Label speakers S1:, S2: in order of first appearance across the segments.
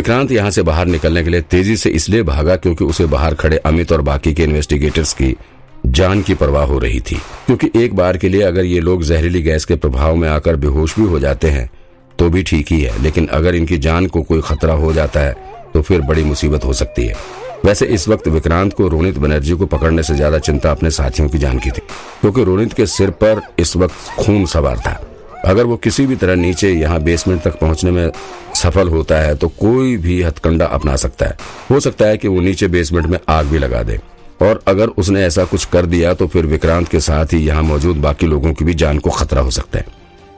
S1: विक्रांत यहाँ से बाहर निकलने के लिए तेज़ी से इसलिए भागा क्योंकि उसे बाहर खड़े अमित और बाकी के इन्वेस्टिगेटर्स की जान की परवाह हो रही थी। क्योंकि एक बार के लिए अगर ये लोग जहरीली गैस के प्रभाव में आकर बेहोश भी हो जाते हैं तो भी ठीक ही है। लेकिन अगर इनकी जान को कोई खतरा हो जाता है तो फिर बड़ी मुसीबत हो सकती है। वैसे इस वक्त विक्रांत को रोनित बनर्जी को पकड़ने से ज़्यादा चिंता अपने साथियों की जान की थी, क्योंकि रोनित के सिर पर इस वक्त खून सवार था। अगर वो किसी भी तरह नीचे यहाँ बेसमेंट तक पहुँचने में सफल होता है तो कोई भी हथकंडा अपना सकता है। हो सकता है कि वो नीचे बेसमेंट में आग भी लगा दे। और अगर उसने ऐसा कुछ कर दिया तो फिर विक्रांत के साथ ही यहाँ मौजूद बाकी लोगों की भी जान को खतरा हो सकता है।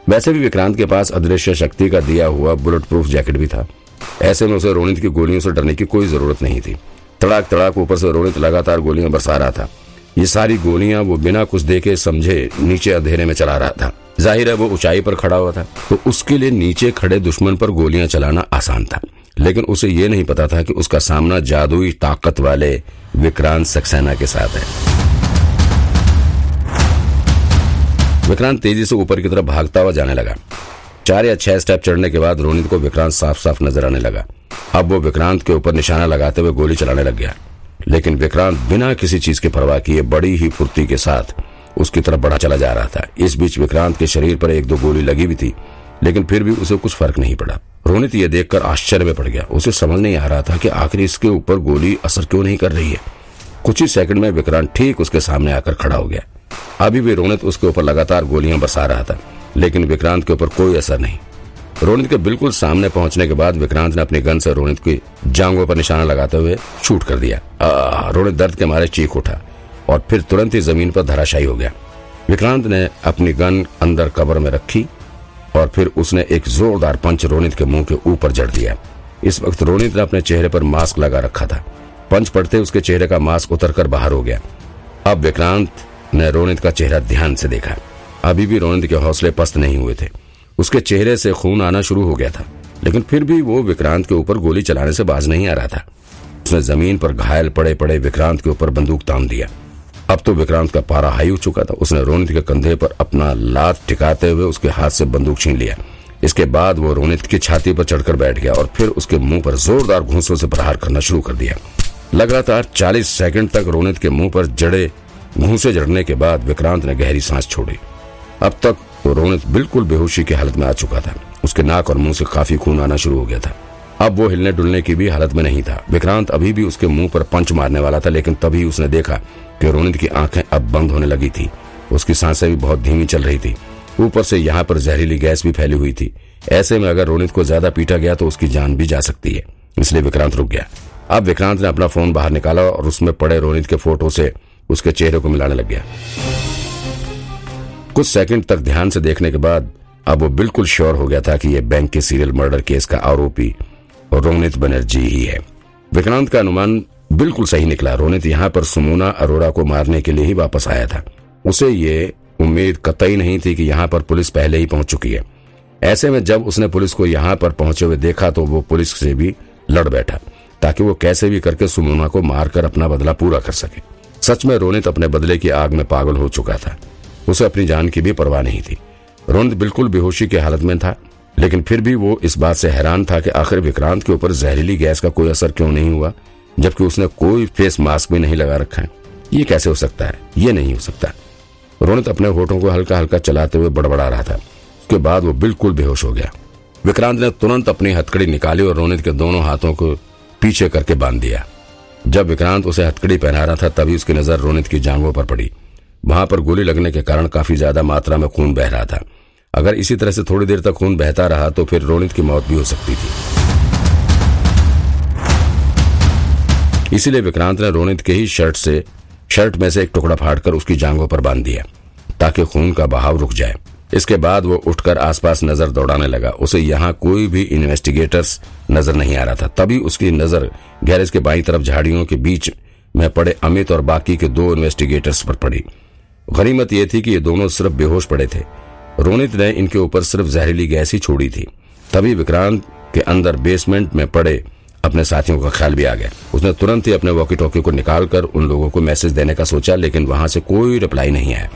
S1: वैसे भी विक्रांत के पास अदृश्य शक्ति का दिया हुआ बुलेट प्रूफ जैकेट भी था। ऐसे में उसे रोनित की गोलियों से डरने की कोई ज़रूरत नहीं थी। तड़ाक तड़ाक ऊपर से रोनित लगातार गोलियाँ बरसा रहा था। ये सारी गोलियाँ वो बिना कुछ देखे समझे नीचे अंधेरे में चला रहा था। ज़ाहिर है वो ऊंचाई पर खड़ा हुआ था। तो उसके लिए नीचे खड़े दुश्मन पर गोलियाँ चलाना आसान था। लेकिन उसे ये नहीं पता था कि उसका सामना जादुई ताकत वाले विक्रांत सक्सेना के साथ है। विक्रांत तेज़ी से ऊपर की तरफ़ भागता हुआ जाने लगा। चार या छह स्टेप चढ़ने के बाद रोनित को विक्रांत साफ़ साफ़ नज़र आने लगा। अब वो विक्रांत के ऊपर निशाना लगाते हुए गोली चलाने लग गया। लेकिन विक्रांत बिना किसी चीज़ की परवाह किए बड़ी ही फुर्ती के साथ उसकी तरफ़ बढ़ा चला जा रहा था। इस बीच विक्रांत के शरीर पर एक दो गोली लगी भी थी, लेकिन फिर भी उसे कुछ फ़र्क नहीं पड़ा। रोनित ये देखकर आश्चर्य में पड़ गया। उसे समझ नहीं आ रहा था कि आखिर इसके ऊपर गोली असर क्यों नहीं कर रही है। कुछ ही सेकंड में विक्रांत ठीक उसके सामने आकर खड़ा हो गया। अभी भी रोनित उसके ऊपर लगातार गोलियाँ बरसा रहा था, लेकिन विक्रांत के ऊपर कोई असर नहीं। रोनित के बिल्कुल सामने पहुँचने के बाद विक्रांत ने अपनी गन से रोनित की जांगों पर निशाना लगाते हुए शूट कर दिया। रोनित दर्द के मारे चीख उठा। और फिर तुरंत ही ज़मीन पर धराशायी हो गया। विक्रांत ने अपनी गन अंदर कबर में रखी और फिर उसने एक जोरदार पंच रोनित के मुँह के ऊपर जड़ दिया। इस वक्त रोनित ने अपने चेहरे पर मास्क लगा रखा था। पंच पड़ते उसके चेहरे का मास्क उतरकर बाहर हो गया। अब विक्रांत ने रोनित का चेहरा ध्यान से देखा। अभी भी रोनित के हौसले पस्त नहीं हुए थे। उसके चेहरे से खून आना शुरू हो गया था, लेकिन फिर भी वो विक्रांत के ऊपर गोली चलाने से बाज नहीं आ रहा था। उसने ज़मीन पर घायल पड़े पड़े विक्रांत के ऊपर बंदूक तान दिया। अब तो विक्रांत का पारा हाई हो चुका था। उसने रोनित के कंधे पर अपना लात टिकाते हुए उसके हाथ से बंदूक छीन लिया। इसके बाद वो रोनित की छाती पर चढ़कर बैठ गया और फिर उसके मुँह पर जोरदार घूसों से प्रहार करना शुरू कर दिया। लगातार 40 सेकंड तक रोनित के मुँह पर जड़े घूसे जड़ने के बाद विक्रांत ने गहरी सांस छोड़ी। अब तक तो रोनित बिल्कुल बेहोशी की हालत में आ चुका था। उसके नाक और मुँह से काफ़ी खून आना शुरू हो गया था। अब वो हिलने डुलने की भी हालत में नहीं था। विक्रांत अभी भी उसके मुँह पर पंच मारने वाला था, लेकिन तभी उसने देखा कि रोनित की आँखें अब बंद होने लगी थी। उसकी साँसें भी बहुत धीमी चल रही थी। ऊपर से यहाँ पर जहरीली गैस भी फैली हुई थी। ऐसे में अगर रोनित को ज़्यादा पीटा गया तो उसकी जान भी जा सकती है, इसलिए विक्रांत रुक गया। अब विक्रांत ने अपना फ़ोन बाहर निकाला और उसमें पड़े रोनित के फ़ोटो से उसके चेहरे को मिलाने लग गया। कुछ सेकंड तक ध्यान से देखने के बाद अब वो बिल्कुल श्योर हो गया था कि यह बैंक के सीरियल मर्डर केस का आरोपी रोनित बनर्जी ही है। विक्रांत का अनुमान बिल्कुल सही निकला। रोनित यहाँ पर सुमोना अरोड़ा को मारने के लिए ही वापस आया था। उसे ये उम्मीद कतई नहीं थी कि यहाँ पर पुलिस पहले ही पहुँच चुकी है। ऐसे में जब उसने पुलिस को यहाँ पर पहुँचे हुए देखा तो वो पुलिस से भी लड़ बैठा, ताकि वो कैसे भी करके सुमोना को मारकर अपना बदला पूरा कर सके। सच में रोनित अपने बदले की आग में पागल हो चुका था। उसे अपनी जान की भी परवाह नहीं थी। रोनित बिल्कुल बेहोशी की हालत में था। लेकिन फिर भी वो इस बात से हैरान था कि आखिर विक्रांत के ऊपर जहरीली गैस का कोई असर क्यों नहीं हुआ, जबकि उसने कोई फेस मास्क भी नहीं लगा रखा है। ये कैसे हो सकता है? ये नहीं हो सकता। रोनित अपने होठों को हल्का हल्का चलाते हुए बड़बड़ा रहा था। उसके बाद वो बिल्कुल बेहोश हो गया। विक्रांत ने तुरंत अपनी हथकड़ी निकाली और रोनित के दोनों हाथों को पीछे करके बाँध दिया। जब विक्रांत उसे हथकड़ी पहना रहा था, तभी उसकी नज़र रोनित की जांघों पर पड़ी। वहाँ पर गोली लगने के कारण काफ़ी ज़्यादा मात्रा में खून बह रहा था। अगर इसी तरह से थोड़ी देर तक खून बहता रहा तो फिर रोनित की मौत भी हो सकती थी। इसीलिए विक्रांत ने रोनित के ही शर्ट से, शर्ट में से एक टुकड़ा फाड़कर उसकी जांघों पर बाँध दिया, ताकि खून का बहाव रुक जाए। इसके बाद वो उठकर आसपास नज़र दौड़ाने लगा। उसे यहाँ कोई भी इन्वेस्टिगेटर्स नज़र नहीं आ रहा था। तभी उसकी नज़र गैरेज के बाई तरफ़ झाड़ियों के बीच में पड़े अमित और बाकी के दो इन्वेस्टिगेटर्स पर पड़ी। गनीमत यह थी कि ये दोनों सिर्फ़ बेहोश पड़े थे। रोनित ने इनके ऊपर सिर्फ़ जहरीली गैस ही छोड़ी थी। तभी विक्रांत के अंदर बेसमेंट में पड़े अपने साथियों का ख्याल भी आ गया। उसने तुरंत ही अपने वॉकी टॉकी को निकालकर उन लोगों को मैसेज देने का सोचा, लेकिन वहाँ से कोई रिप्लाई नहीं आया।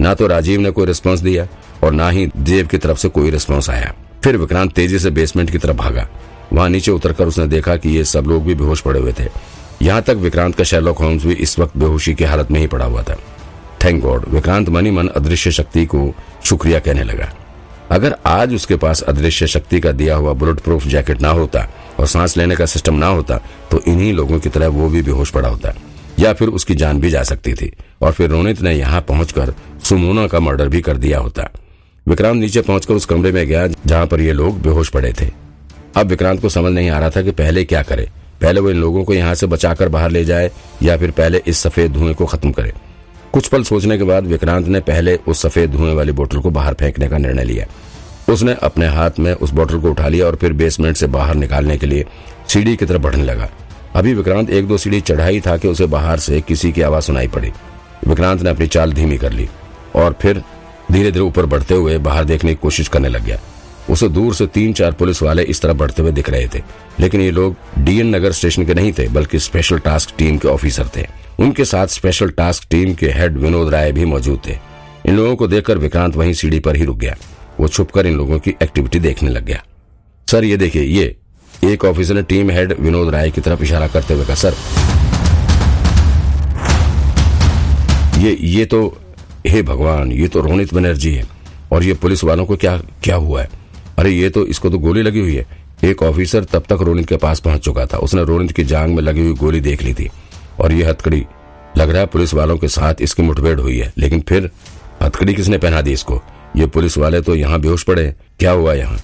S1: ना तो राजीव ने कोई रिस्पॉन्स दिया और ना ही देव की तरफ़ से कोई रिस्पॉन्स आया। फिर विक्रांत तेज़ी से बेसमेंट की तरफ़ भागा। वहाँ नीचे उतरकर उसने देखा कि ये सब लोग भी बेहोश पड़े हुए थे। यहाँ तक विक्रांत का शेरलॉक होम्स भी इस वक्त बेहोशी की हालत में ही पड़ा हुआ था। थैंक गॉड, विक्रांत मनी मन अदृश्य शक्ति को शुक्रिया कहने लगा। अगर आज उसके पास अदृश्य शक्ति का दिया हुआ बुलेट प्रूफ जैकेट ना होता और सांस लेने का सिस्टम ना होता तो इन्हीं लोगों की तरह वो भी बेहोश पड़ा होता, या फिर उसकी जान भी जा सकती थी और फिर रोनित ने यहाँ पहुंचकर सुमोना का मर्डर भी कर दिया होता। विक्रांत नीचे पहुंचकर उस कमरे में गया जहाँ पर ये लोग बेहोश पड़े थे। अब विक्रांत को समझ नहीं आ रहा था कि पहले क्या करे। पहले वो इन लोगों को यहाँ से बचाकर बाहर ले जाए या फिर पहले इस सफ़ेद धुएँ को खत्म करे। कुछ पल सोचने के बाद विक्रांत ने पहले उस सफ़ेद धुएँ वाली बोतल को बाहर फेंकने का निर्णय लिया। उसने अपने हाथ में उस बोतल को उठा लिया और फिर बेसमेंट से बाहर निकालने के लिए सीढ़ी की तरफ़ बढ़ने लगा। अभी विक्रांत एक दो सीढ़ी चढ़ाई था कि उसे बाहर से किसी की आवाज़ सुनाई पड़ी। विक्रांत ने अपनी चाल धीमी कर ली और फिर धीरे धीरे ऊपर बढ़ते हुए बाहर देखने की कोशिश करने लग गया। उसे दूर से तीन चार पुलिस वाले इस तरह बढ़ते हुए दिख रहे थे, लेकिन ये लोग डीएन नगर स्टेशन के नहीं थे, बल्कि स्पेशल टास्क टीम के ऑफिसर थे। उनके साथ स्पेशल टास्क टीम के हेड विनोद राय भी मौजूद थे। इन लोगों को देखकर विक्रांत वहीं सीढ़ी पर ही रुक गया। वो छुपकर इन लोगों की एक्टिविटी देखने लग गया। सर, ये देखिए, ये एक ऑफिसर ने टीम हेड विनोद राय की तरफ़ इशारा करते हुए कहा, सर, ये ये तो हे भगवान, ये तो रोनित बनर्जी है, और ये पुलिस वालों को क्या क्या हुआ है? अरे, ये तो इसको तो गोली लगी हुई है। एक ऑफिसर तब तक रोनित के पास पहुँच चुका था। उसने रोनित की जांग में लगी हुई गोली देख ली थी। और ये हथकड़ी, लग रहा है पुलिस वालों के साथ इसकी मुठभेड़ हुई है। लेकिन फिर हथकड़ी किसने पहना दी इसको? ये पुलिस वाले तो यहाँ बेहोश पड़े क्या हुआ यहाँ?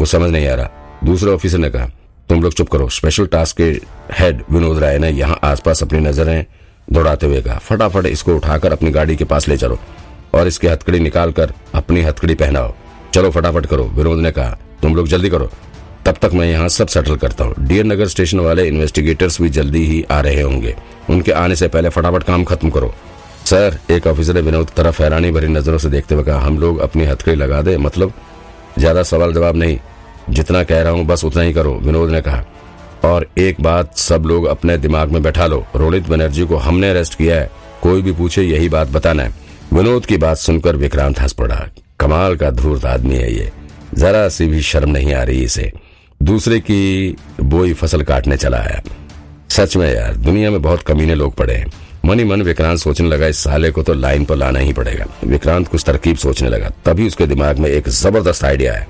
S1: वो समझ नहीं आ रहा। दूसरे ऑफिसर ने कहा, तुम लोग चुप करो। स्पेशल टास्क के हेड विनोद राय ने यहाँ आसपास अपनी नज़रें दौड़ाते हुए कहा, फटाफट इसको उठाकर अपनी गाड़ी के पास ले चलो और इसकी हथकड़ी निकालकर अपनी हथकड़ी पहनाओ। चलो फटाफट करो, विनोद ने कहा, तुम लोग जल्दी करो। तब तक मैं यहाँ सब सेटल करता हूँ। डीएन नगर स्टेशन वाले इन्वेस्टिगेटर्स भी जल्दी ही आ रहे होंगे। उनके आने से पहले फटाफट काम खत्म करो। सर, एक ऑफिसर ने विनोद तरफ़ हैरानी भरी नज़रों से देखते हुए कहा, हम लोग अपनी हथकड़ी लगा दे मतलब? ज़्यादा सवाल जवाब नहीं। जितना कह रहा हूँ, बस उतना ही करो, विनोद ने कहा। और एक बात सब लोग अपने दिमाग में बैठा लो। रोहित बनर्जी को हमने अरेस्ट किया है। कोई भी पूछे, यही बात बताना है। विनोद की बात सुनकर विक्रांत हंस पड़ा। कमाल का धूर्त आदमी है ये। जरा सी भी शर्म नहीं आ रही इसे। दूसरे की बोई फ़सल काटने चला आया सच में यार, दुनिया में बहुत कमीने लोग पड़े हैं। मनी मन विक्रांत सोचने लगा, इस साले को तो लाइन पर लाना ही पड़ेगा। विक्रांत कुछ तरकीब सोचने लगा, तभी उसके दिमाग में एक ज़बरदस्त आइडिया है।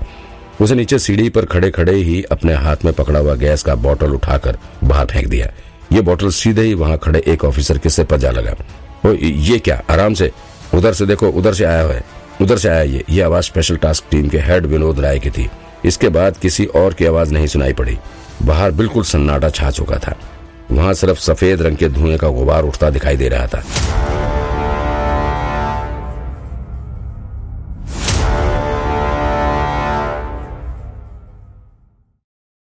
S1: उसे नीचे सीढ़ी पर खड़े खड़े ही अपने हाथ में पकड़ा हुआ गैस का बोतल उठाकर बाहर फेंक दिया। ये बोतल सीधे ही वहाँ खड़े एक ऑफिसर के सिर पर जा लगा। ओ, ये क्या? आराम से। उधर से देखो, उधर से आया है। उधर से आया ये। ये आवाज़ स्पेशल टास्क टीम के हेड विनोद राय की थी। इसके बाद किसी और की आवाज़ नहीं सुनाई पड़ी। बाहर बिल्कुल सन्नाटा छा चुका था। वहाँ सिर्फ़ सफ़ेद रंग के धुएँ का गुबार उठता दिखाई दे रहा था।